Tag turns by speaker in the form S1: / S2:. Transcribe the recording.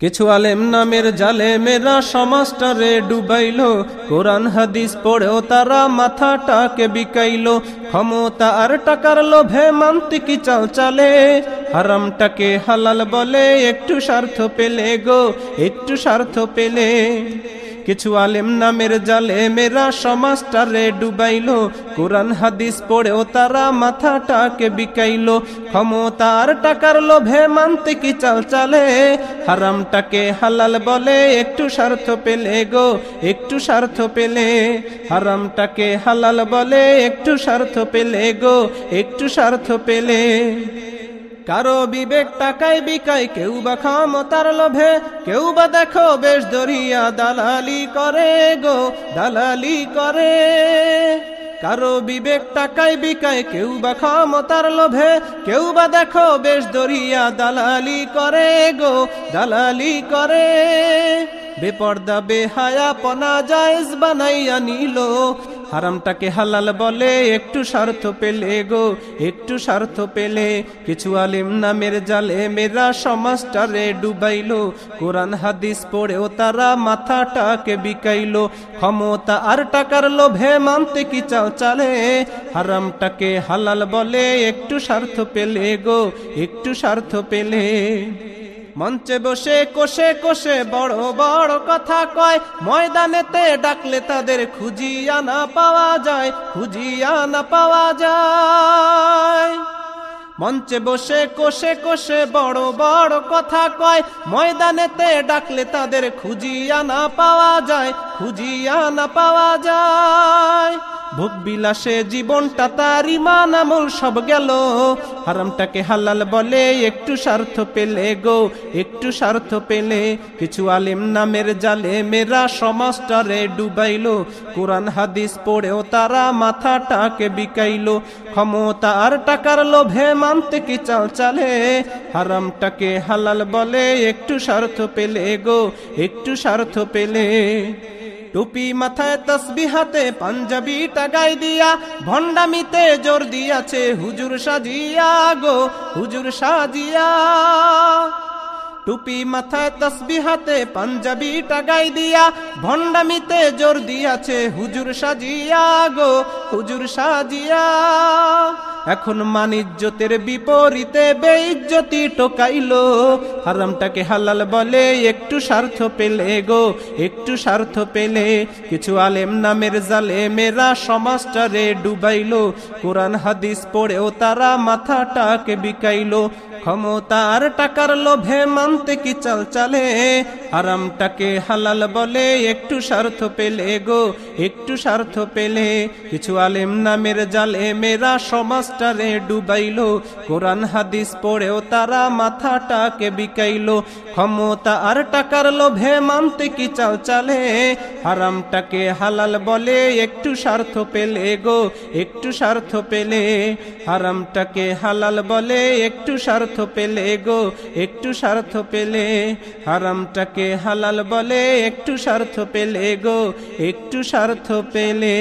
S1: কিছু আলেম নামের জালে মেরা সমাজটারে ডুবাইল। কোরআন, হাদিস পড়েও তারা মাথাটাকে বিকাইল। ক্ষমতা আর টাকার লোভে মানতে কি চাল চালে। হারামটাকে হালাল বলে একটু স্বার্থ পেলে গো, একটু স্বার্থ পেলে। কিছু আলেম নামের জালে মেরা সমাজটারে ডুবাইল। কোরআন, হাদিস পড়েও তারা মাথাটাকে বিকাইল। ক্ষমতার টাকার লোভে মানতে কি চাল চালে? হারামটাকে হালাল বলে একটু স্বার্থ পেলে গো, একটু স্বার্থ পেলে। হারামটাকে হালাল বলে একটু স্বার্থ পেলে গো, একটু স্বার্থ পেলে। কারও বিবেক টাকায় বিকায়, কেউ বা ক্ষমতার লোভে, কেউ বা দেখো বেশ দরিয়া দালালি করে গো, দালালি করে। কারও বিবেক টাকায় বিকায়, কেউ বা ক্ষমতার লোভে, কেউ বা দেখো বেশ দরিয়া দালালি করে গো, দালালি করে। বেপর্দা বেহায়া পনা জায়েজ বানাইয়া নিল হারামটাকে হালাল বলে, একটু স্বার্থ পেলে গো, একটু স্বার্থ পেলে। কিছু আলিম নামের জালে মেরা সমাজটারে ডুবাইল। কোরআন, হাদিস পড়েও তারা মাথাটাকে বিকাইল। ক্ষমতা আর টাকার লোভে মানতে কি চাও চালে? হারামটাকে হালাল বলে, একটু স্বার্থ পেলে গো, একটু স্বার্থ পেলে। মঞ্চে বসে কোষে কোষে বড় বড় কথা কয়। ময়দানেতে ডাকলে তাদের খুঁজিয়া না পাওয়া যায় খুঁজিয়া না পাওয়া যায়। মঞ্চে বসে কোষে কোষে বড় বড় কথা কয়। ময়দানেতে ডাকলে তাদের খুঁজিয়া না পাওয়া যায় খুঁজিয়া না পাওয়া যায়। ভোগ বিলাসে জীবনটা তার ইমান আমল সব গেল। হারামটাকে হালাল বলে একটু স্বার্থ পেলে গো, একটু স্বার্থ পেলে। কিছু আলেম নামের জালে মেরা সমাজটারে ডুবাইল। কোরআন, হাদিস পড়েও তারা মাথাটাকে বিকাইল। ক্ষমতা আর টাকার লোভে মানতে কি চাল চালে? হারামটাকে হালাল বলে একটু স্বার্থ পেলে গো, একটু স্বার্থ পেলে। টুপি মাথায় তসবি হাতে পাঞ্জাবি টাকাই দিয়া, ভণ্ডামিতে জোর দিয়াছে, হুজুর সাজিয়া গো, হুজুর সাজিয়া। টুপি মাথায় তসবি হাতে পাঞ্জাবি টাকাই দিয়া, ভণ্ডামিতে জোর দিয়াছে, হুজুর সাজিয়া গো, হুজুর সাজিয়া। এখন মানিজ্যতের বিপরীতে বেইজ্জতি টোকাইল। হারামটাকে হালাল বলে একটু স্বার্থ পেলে গো, একটু স্বার্থ পেলে। কিছু আলেম নামের জালে মেরা সমাজটারে ডুবাইল। কোরআন, হাদিস পড়েও তারা মাথাটাকে বিকাইল। ক্ষমতার টাকার লোভে মানতে কি চাল চালে? আরামটাকে হালাল বলে একটু স্বার্থ পেলে গো, একটু স্বার্থ পেলে। কিছু আলেম নামের জালে মেরা সমাজটারে ডুবাইল। কোরআন, হাদিস পড়েও তারা মাথাটাকে বিকাইল। ক্ষমতা আর টাকার লোভে মানতে কি চাল চালে? হারামটাকে হালাল বলে একটু স্বার্থ পেলে গো, একটু স্বার্থ পেলে। হারামটাকে হালাল বলে একটু স্বার্থ পেলে গো, একটু স্বার্থ পেলে। হারামটাকে হালাল বলে একটু স্বার্থ পেলে গো, একটু স্বার্থ পেলে।